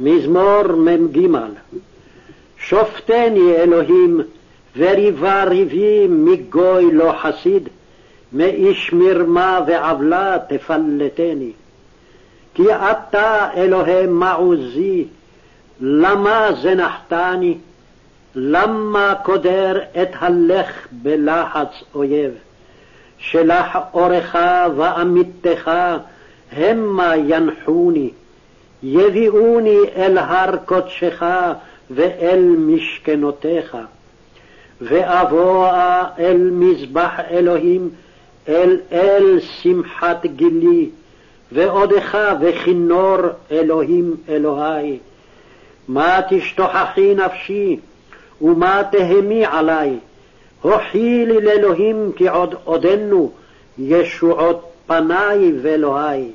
מזמור מ"ג שופטני אלוהים, וריבה ריבי מגוי לא חסיד, מאיש מרמה ועוולה תפלטני. כי אתה, אלוהי מעוזי, למה זנחתני? למה קודר את הלך בלחץ אויב? שלח אורך ואמיתך המה ינחוני. יביאוני אל הר קודשך ואל משכנותיך. ואבואה אל מזבח אלוהים, אל אל שמחת גילי, ועודך וכינור אלוהים אלוהי. מה תשתוכחי נפשי, ומה תהמי עלי? הוכי לי לאלוהים כי עוד עודנו ישועות פניי ואלוהי.